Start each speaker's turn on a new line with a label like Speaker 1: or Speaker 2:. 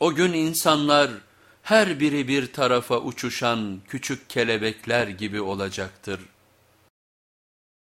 Speaker 1: O gün insanlar her biri bir tarafa uçuşan küçük kelebekler gibi olacaktır.